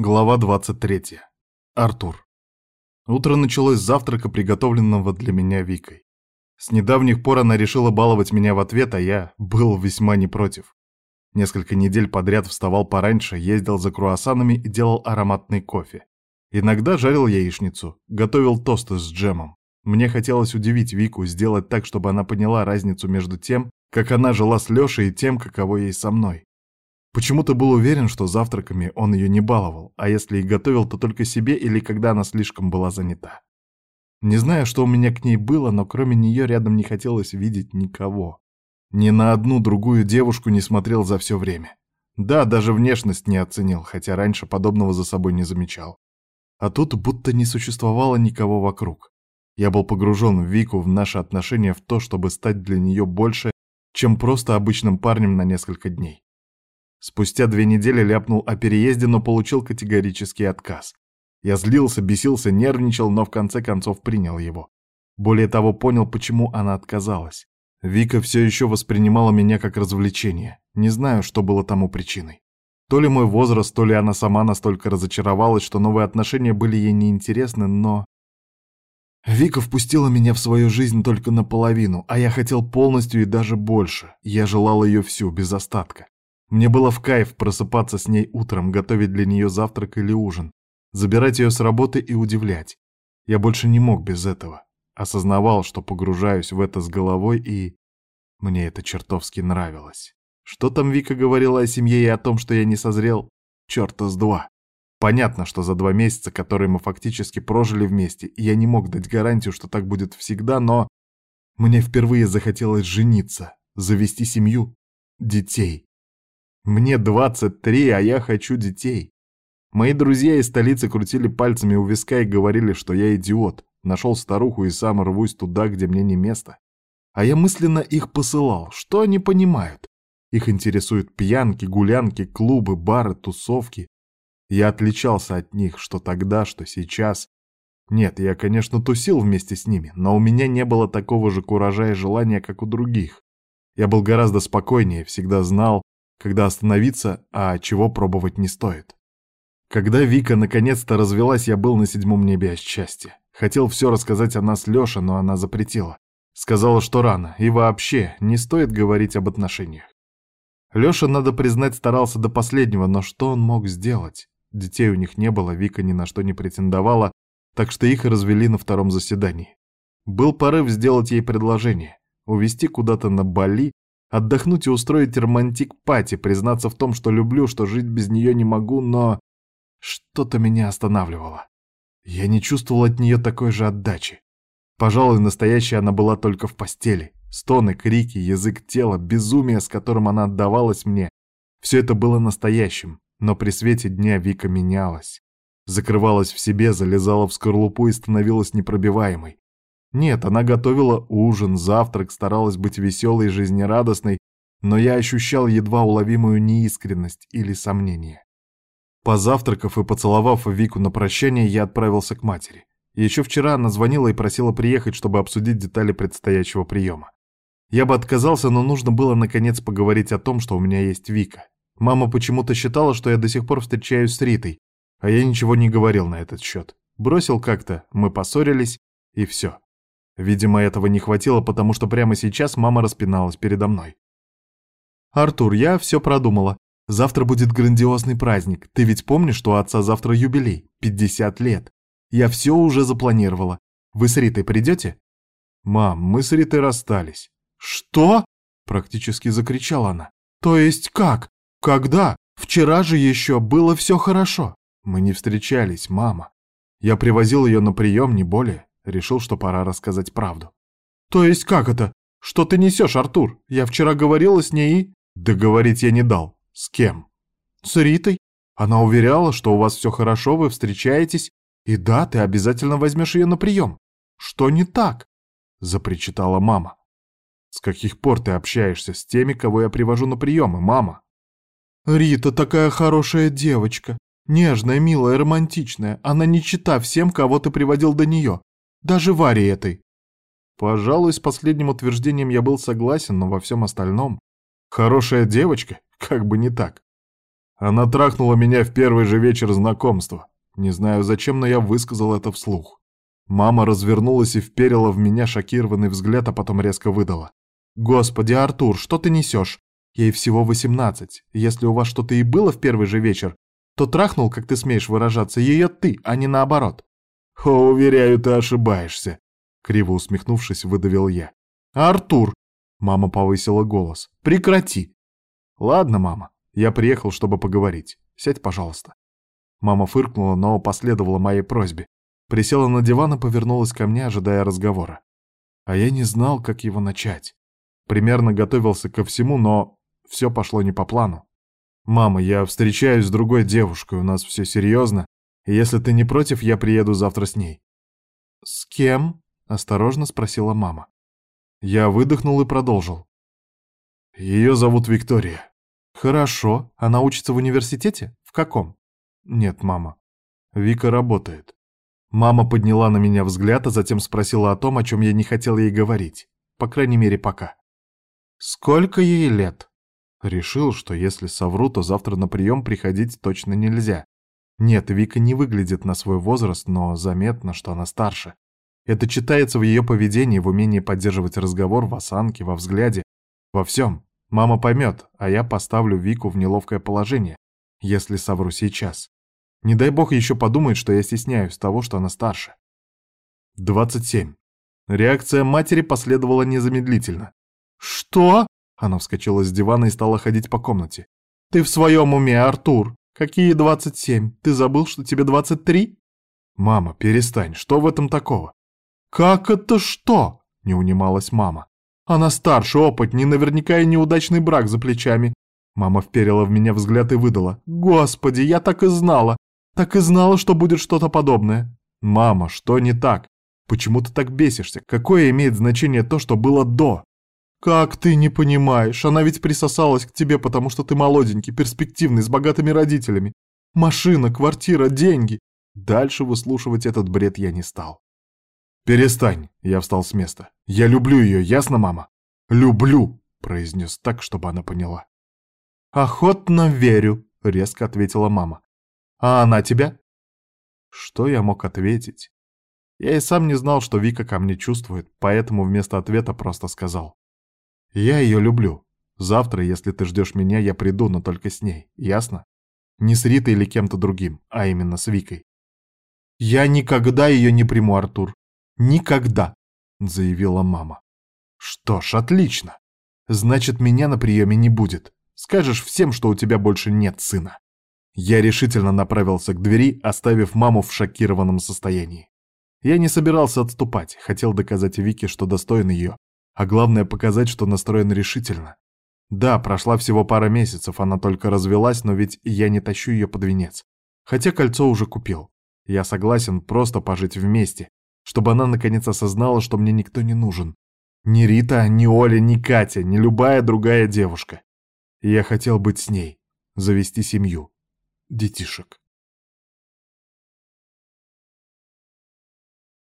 Глава 23. Артур. Утро началось с завтрака, приготовленного для меня Викой. С недавних пор она решила баловать меня в ответ, а я был весьма не против. Несколько недель подряд вставал пораньше, ездил за круассанами и делал ароматный кофе. Иногда жарил яичницу, готовил тосты с джемом. Мне хотелось удивить Вику, сделать так, чтобы она поняла разницу между тем, как она жила с Лешей и тем, каково ей со мной. Почему-то был уверен, что завтраками он ее не баловал, а если и готовил, то только себе или когда она слишком была занята. Не знаю, что у меня к ней было, но кроме нее рядом не хотелось видеть никого. Ни на одну другую девушку не смотрел за все время. Да, даже внешность не оценил, хотя раньше подобного за собой не замечал. А тут будто не существовало никого вокруг. Я был погружен в Вику, в наши отношения, в то, чтобы стать для нее больше, чем просто обычным парнем на несколько дней. Спустя две недели ляпнул о переезде, но получил категорический отказ. Я злился, бесился, нервничал, но в конце концов принял его. Более того, понял, почему она отказалась. Вика все еще воспринимала меня как развлечение. Не знаю, что было тому причиной. То ли мой возраст, то ли она сама настолько разочаровалась, что новые отношения были ей неинтересны, но... Вика впустила меня в свою жизнь только наполовину, а я хотел полностью и даже больше. Я желал ее всю, без остатка. Мне было в кайф просыпаться с ней утром, готовить для нее завтрак или ужин, забирать ее с работы и удивлять. Я больше не мог без этого. Осознавал, что погружаюсь в это с головой, и мне это чертовски нравилось. Что там Вика говорила о семье и о том, что я не созрел? Чёрта с два. Понятно, что за два месяца, которые мы фактически прожили вместе, я не мог дать гарантию, что так будет всегда, но... Мне впервые захотелось жениться, завести семью, детей. Мне 23, а я хочу детей. Мои друзья из столицы крутили пальцами у виска и говорили, что я идиот, нашел старуху и сам рвусь туда, где мне не место. А я мысленно их посылал, что они понимают. Их интересуют пьянки, гулянки, клубы, бары, тусовки. Я отличался от них, что тогда, что сейчас. Нет, я, конечно, тусил вместе с ними, но у меня не было такого же куража и желания, как у других. Я был гораздо спокойнее, всегда знал, когда остановиться, а чего пробовать не стоит. Когда Вика наконец-то развелась, я был на седьмом небе от счастья. Хотел все рассказать о нас Лёше, но она запретила. Сказала, что рано, и вообще не стоит говорить об отношениях. Леша, надо признать, старался до последнего, но что он мог сделать? Детей у них не было, Вика ни на что не претендовала, так что их развели на втором заседании. Был порыв сделать ей предложение, увезти куда-то на Бали Отдохнуть и устроить romantic party, признаться в том, что люблю, что жить без нее не могу, но... Что-то меня останавливало. Я не чувствовал от нее такой же отдачи. Пожалуй, настоящей она была только в постели. Стоны, крики, язык тела, безумие, с которым она отдавалась мне. Все это было настоящим, но при свете дня Вика менялась. Закрывалась в себе, залезала в скорлупу и становилась непробиваемой. Нет, она готовила ужин, завтрак, старалась быть веселой и жизнерадостной, но я ощущал едва уловимую неискренность или сомнение. Позавтракав и поцеловав Вику на прощание, я отправился к матери. Еще вчера она звонила и просила приехать, чтобы обсудить детали предстоящего приема. Я бы отказался, но нужно было наконец поговорить о том, что у меня есть Вика. Мама почему-то считала, что я до сих пор встречаюсь с Ритой, а я ничего не говорил на этот счет. Бросил как-то, мы поссорились, и все. Видимо, этого не хватило, потому что прямо сейчас мама распиналась передо мной. «Артур, я все продумала. Завтра будет грандиозный праздник. Ты ведь помнишь, что у отца завтра юбилей? 50 лет. Я все уже запланировала. Вы с Ритой придете?» «Мам, мы с Ритой расстались». «Что?» – практически закричала она. «То есть как? Когда? Вчера же еще было все хорошо». «Мы не встречались, мама. Я привозил ее на прием, не более». Решил, что пора рассказать правду. «То есть как это? Что ты несешь, Артур? Я вчера говорила с ней и...» «Договорить я не дал. С кем?» «С Ритой. Она уверяла, что у вас все хорошо, вы встречаетесь, и да, ты обязательно возьмешь ее на прием. Что не так?» Запричитала мама. «С каких пор ты общаешься с теми, кого я привожу на приемы, мама?» «Рита такая хорошая девочка. Нежная, милая, романтичная. Она не чита всем, кого ты приводил до нее даже Варе этой. Пожалуй, с последним утверждением я был согласен, но во всем остальном... Хорошая девочка, как бы не так. Она трахнула меня в первый же вечер знакомства. Не знаю зачем, но я высказал это вслух. Мама развернулась и вперила в меня шокированный взгляд, а потом резко выдала. «Господи, Артур, что ты несешь? Ей всего 18. Если у вас что-то и было в первый же вечер, то трахнул, как ты смеешь выражаться, ее ты, а не наоборот. «О, уверяю, ты ошибаешься!» Криво усмехнувшись, выдавил я. «Артур!» Мама повысила голос. «Прекрати!» «Ладно, мама, я приехал, чтобы поговорить. Сядь, пожалуйста». Мама фыркнула, но последовала моей просьбе. Присела на диван и повернулась ко мне, ожидая разговора. А я не знал, как его начать. Примерно готовился ко всему, но все пошло не по плану. «Мама, я встречаюсь с другой девушкой, у нас все серьезно. Если ты не против, я приеду завтра с ней». «С кем?» — осторожно спросила мама. Я выдохнул и продолжил. «Ее зовут Виктория». «Хорошо. Она учится в университете? В каком?» «Нет, мама. Вика работает». Мама подняла на меня взгляд, а затем спросила о том, о чем я не хотел ей говорить. По крайней мере, пока. «Сколько ей лет?» Решил, что если совру, то завтра на прием приходить точно нельзя. Нет, Вика не выглядит на свой возраст, но заметно, что она старше. Это читается в ее поведении, в умении поддерживать разговор, в осанке, во взгляде, во всем. Мама поймет, а я поставлю Вику в неловкое положение, если совру сейчас. Не дай бог еще подумает, что я стесняюсь того, что она старше. 27. Реакция матери последовала незамедлительно. «Что?» Она вскочила с дивана и стала ходить по комнате. «Ты в своем уме, Артур? «Какие 27? Ты забыл, что тебе 23?» «Мама, перестань, что в этом такого?» «Как это что?» — не унималась мама. «Она старше, опытнее, наверняка и неудачный брак за плечами». Мама вперила в меня взгляд и выдала. «Господи, я так и знала! Так и знала, что будет что-то подобное!» «Мама, что не так? Почему ты так бесишься? Какое имеет значение то, что было до?» «Как ты не понимаешь? Она ведь присосалась к тебе, потому что ты молоденький, перспективный, с богатыми родителями. Машина, квартира, деньги». Дальше выслушивать этот бред я не стал. «Перестань!» — я встал с места. «Я люблю ее, ясно, мама?» «Люблю!» — произнес так, чтобы она поняла. «Охотно верю», — резко ответила мама. «А она тебя?» Что я мог ответить? Я и сам не знал, что Вика ко мне чувствует, поэтому вместо ответа просто сказал. Я ее люблю. Завтра, если ты ждешь меня, я приду, но только с ней, ясно? Не с Ритой или кем-то другим, а именно с Викой. «Я никогда ее не приму, Артур. Никогда!» — заявила мама. «Что ж, отлично. Значит, меня на приеме не будет. Скажешь всем, что у тебя больше нет сына». Я решительно направился к двери, оставив маму в шокированном состоянии. Я не собирался отступать, хотел доказать Вике, что достоин ее, а главное показать, что настроен решительно. Да, прошла всего пара месяцев, она только развелась, но ведь я не тащу ее под венец. Хотя кольцо уже купил. Я согласен просто пожить вместе, чтобы она наконец осознала, что мне никто не нужен. Ни Рита, ни Оля, ни Катя, ни любая другая девушка. Я хотел быть с ней, завести семью, детишек.